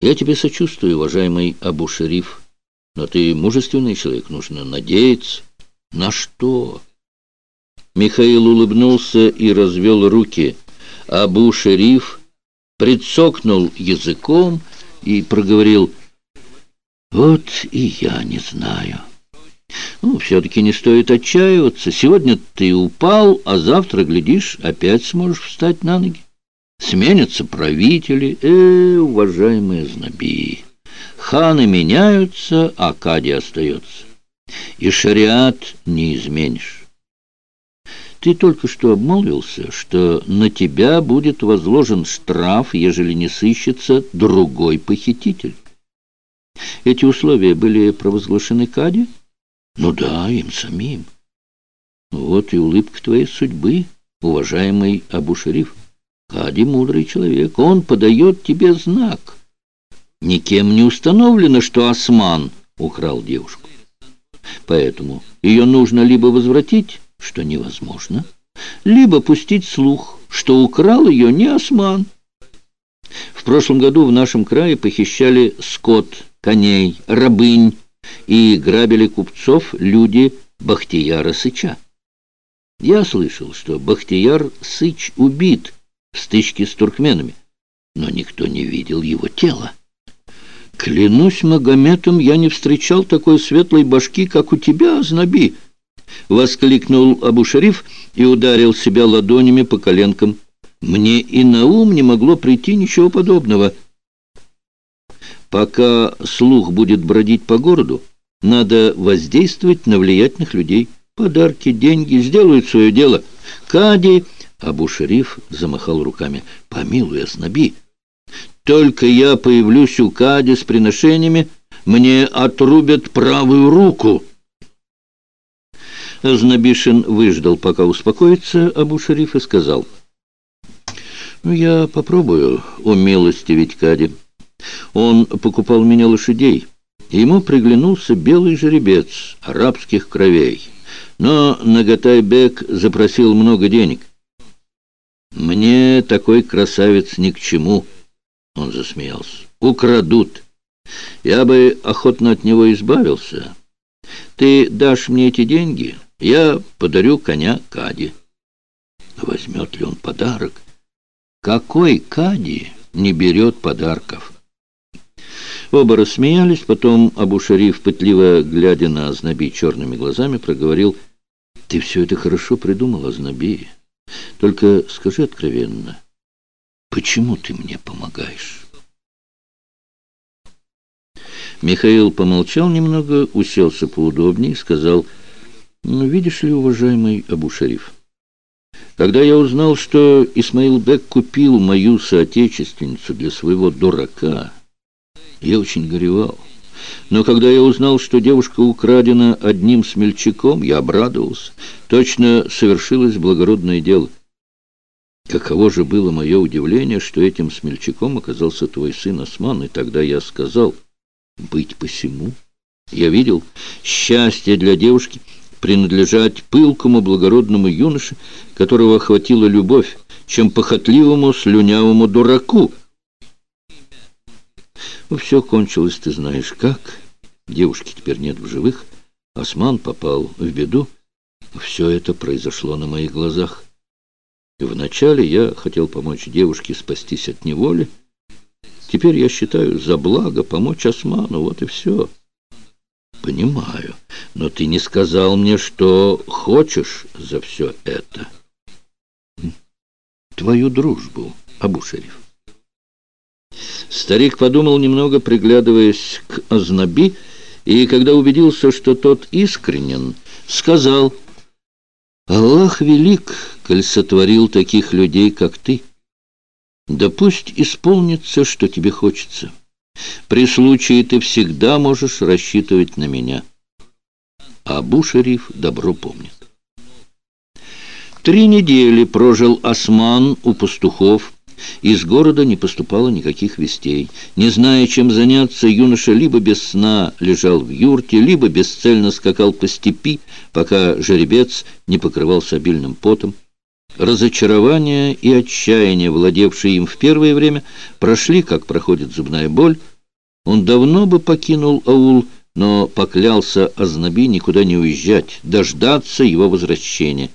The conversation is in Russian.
Я тебе сочувствую, уважаемый Абу-Шериф, но ты мужественный человек, нужно надеяться. На что? Михаил улыбнулся и развел руки. Абу-Шериф прицокнул языком и проговорил, «Вот и я не знаю». Ну, все-таки не стоит отчаиваться. Сегодня ты упал, а завтра, глядишь, опять сможешь встать на ноги. Сменятся правители. Э, уважаемые знаби, ханы меняются, а Кади остается. И шариат не изменишь. Ты только что обмолвился, что на тебя будет возложен штраф, ежели не сыщется другой похититель. Эти условия были провозглашены Кади? Ну да, им самим. Вот и улыбка твоей судьбы, уважаемый Абу-Шериф. Кади мудрый человек, он подает тебе знак. Никем не установлено, что Осман украл девушку. Поэтому ее нужно либо возвратить, что невозможно, либо пустить слух, что украл ее не Осман. В прошлом году в нашем крае похищали скот, коней, рабынь и грабили купцов люди Бахтияра Сыча. Я слышал, что Бахтияр Сыч убит в стычке с туркменами, но никто не видел его тела. Клянусь Магометом, я не встречал такой светлой башки, как у тебя, Азнаби, — воскликнул Абу-Шариф и ударил себя ладонями по коленкам. Мне и на ум не могло прийти ничего подобного. Пока слух будет бродить по городу, надо воздействовать на влиятельных людей. Подарки, деньги сделают свое дело. Кади... Абу-Шериф замахал руками. «Помилуй, Аснаби, только я появлюсь у Кади с приношениями, мне отрубят правую руку». Азнабишин выждал, пока успокоится Абу-Шериф, и сказал, «Ну, я попробую умилостивить Кади. Он покупал меня лошадей». Ему приглянулся белый жеребец арабских кровей. Но Нагатайбек запросил много денег. «Мне такой красавец ни к чему», — он засмеялся. «Украдут. Я бы охотно от него избавился. Ты дашь мне эти деньги, я подарю коня Кади». Возьмет ли он подарок? Какой Кади не берет подарков? Оба рассмеялись, потом Абу-Шариф, пытливо глядя на Азнаби черными глазами, проговорил, «Ты все это хорошо придумал, Азнаби. Только скажи откровенно, почему ты мне помогаешь?» Михаил помолчал немного, уселся поудобнее и сказал, «Ну, видишь ли, уважаемый Абу-Шариф, когда я узнал, что Исмаил Бек купил мою соотечественницу для своего дурака...» Я очень горевал. Но когда я узнал, что девушка украдена одним смельчаком, я обрадовался. Точно совершилось благородное дело. Каково же было мое удивление, что этим смельчаком оказался твой сын Осман, и тогда я сказал, быть посему. Я видел счастье для девушки принадлежать пылкому благородному юноше, которого охватила любовь, чем похотливому слюнявому дураку — ну, все кончилось, ты знаешь как. Девушки теперь нет в живых. Осман попал в беду. Все это произошло на моих глазах. Вначале я хотел помочь девушке спастись от неволи. Теперь я считаю за благо помочь Осману, вот и все. Понимаю, но ты не сказал мне, что хочешь за все это. Твою дружбу, Абу-Шериф. Старик подумал немного, приглядываясь к Азнаби, и когда убедился, что тот искренен, сказал, «Аллах велик, коль сотворил таких людей, как ты. Да пусть исполнится, что тебе хочется. При случае ты всегда можешь рассчитывать на меня». Абу-Шериф добро помнит. Три недели прожил Осман у пастухов, из города не поступало никаких вестей. Не зная, чем заняться, юноша либо без сна лежал в юрте, либо бесцельно скакал по степи, пока жеребец не покрывался обильным потом. Разочарование и отчаяние, владевшие им в первое время, прошли, как проходит зубная боль, Он давно бы покинул аул, но поклялся Азнаби никуда не уезжать, дождаться его возвращения.